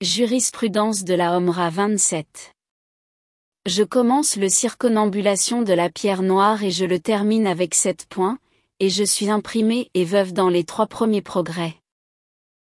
Jurisprudence de la Omra 27. Je commence le circonambulation de la pierre noire et je le termine avec sept points, et je suis imprimé et veuve dans les trois premiers progrès.